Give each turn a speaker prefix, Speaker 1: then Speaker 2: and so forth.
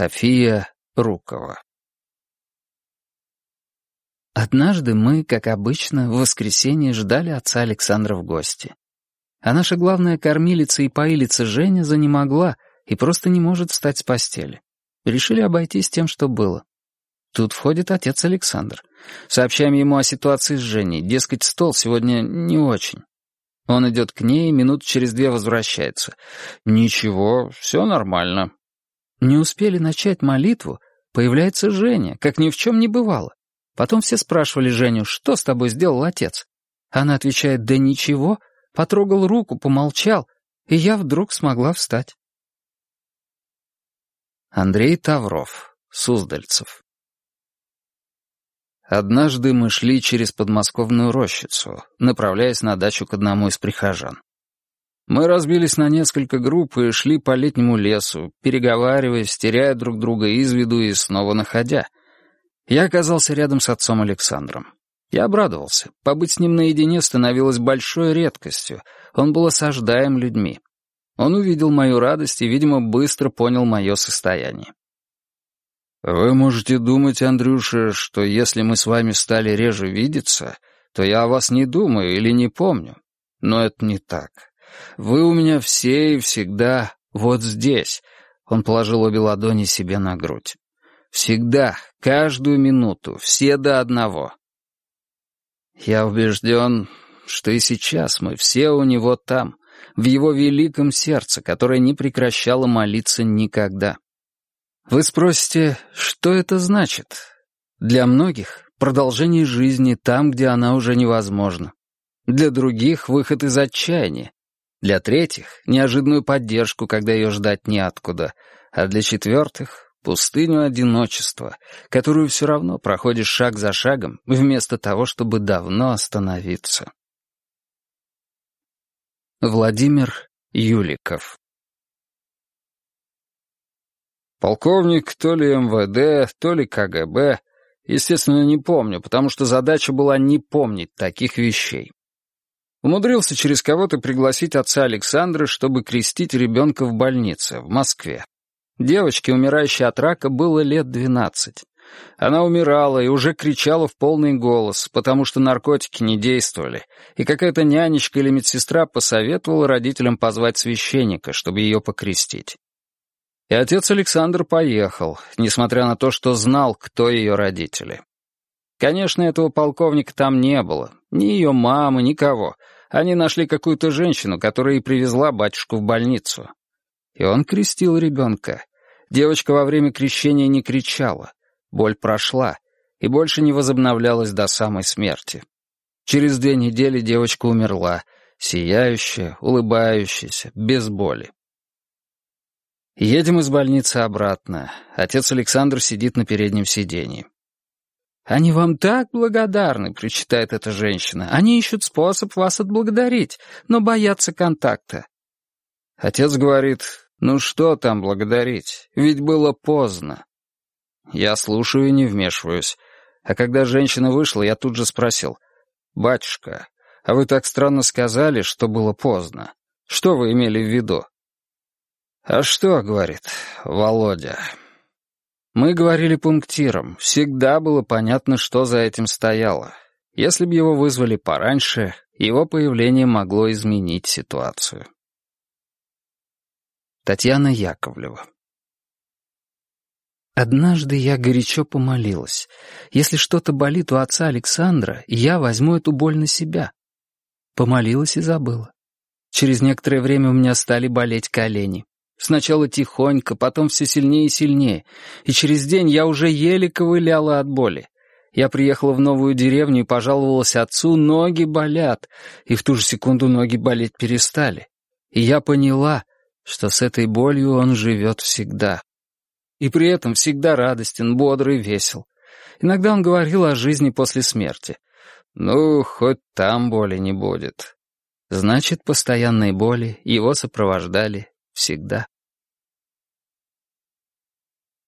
Speaker 1: София Рукова Однажды мы, как обычно, в воскресенье ждали отца Александра в гости. А наша главная кормилица и поилица Женя занемогла и просто не может встать с постели. Решили обойтись тем, что было. Тут входит отец Александр. Сообщаем ему о ситуации с Женей. Дескать, стол сегодня не очень. Он идет к ней и минут через две возвращается. «Ничего, все нормально». Не успели начать молитву, появляется Женя, как ни в чем не бывало. Потом все спрашивали Женю, что с тобой сделал отец? Она отвечает, да ничего, потрогал руку, помолчал, и я вдруг смогла встать. Андрей Тавров, Суздальцев Однажды мы шли через подмосковную рощицу, направляясь на дачу к одному из прихожан. Мы разбились на несколько групп и шли по летнему лесу, переговариваясь, теряя друг друга из виду и снова находя. Я оказался рядом с отцом Александром. Я обрадовался. Побыть с ним наедине становилось большой редкостью. Он был осаждаем людьми. Он увидел мою радость и, видимо, быстро понял мое состояние. «Вы можете думать, Андрюша, что если мы с вами стали реже видеться, то я о вас не думаю или не помню. Но это не так. Вы у меня все и всегда вот здесь». Он положил обе ладони себе на грудь. «Всегда, каждую минуту, все до одного». Я убежден, что и сейчас мы все у него там, в его великом сердце, которое не прекращало молиться никогда. Вы спросите, что это значит? Для многих — продолжение жизни там, где она уже невозможна. Для других — выход из отчаяния. Для третьих — неожиданную поддержку, когда ее ждать неоткуда. А для четвертых — пустыню одиночества, которую все равно проходишь шаг за шагом, вместо того, чтобы давно остановиться. Владимир Юликов Полковник то ли МВД, то ли КГБ. Естественно, не помню, потому что задача была не помнить таких вещей. Умудрился через кого-то пригласить отца Александра, чтобы крестить ребенка в больнице, в Москве. Девочке, умирающей от рака, было лет двенадцать. Она умирала и уже кричала в полный голос, потому что наркотики не действовали, и какая-то нянечка или медсестра посоветовала родителям позвать священника, чтобы ее покрестить. И отец Александр поехал, несмотря на то, что знал, кто ее родители. Конечно, этого полковника там не было, ни ее мамы, никого. Они нашли какую-то женщину, которая и привезла батюшку в больницу. И он крестил ребенка. Девочка во время крещения не кричала. Боль прошла и больше не возобновлялась до самой смерти. Через две недели девочка умерла, сияющая, улыбающаяся, без боли. Едем из больницы обратно. Отец Александр сидит на переднем сиденье. «Они вам так благодарны», — причитает эта женщина. «Они ищут способ вас отблагодарить, но боятся контакта». Отец говорит, «Ну что там благодарить? Ведь было поздно». Я слушаю и не вмешиваюсь. А когда женщина вышла, я тут же спросил, «Батюшка, а вы так странно сказали, что было поздно. Что вы имели в виду?» «А что?» — говорит Володя. Мы говорили пунктиром. Всегда было понятно, что за этим стояло. Если бы его вызвали пораньше, его появление могло изменить ситуацию. Татьяна Яковлева Однажды я горячо помолилась. Если что-то болит у отца Александра, я возьму эту боль на себя. Помолилась и забыла. Через некоторое время у меня стали болеть колени. Сначала тихонько, потом все сильнее и сильнее, и через день я уже еле ковыляла от боли. Я приехала в новую деревню и пожаловалась отцу, ноги болят, и в ту же секунду ноги болеть перестали. И я поняла, что с этой болью он живет всегда. И при этом всегда радостен, бодрый, весел. Иногда он говорил о жизни после смерти. «Ну, хоть там боли не будет». Значит, постоянные боли его сопровождали всегда.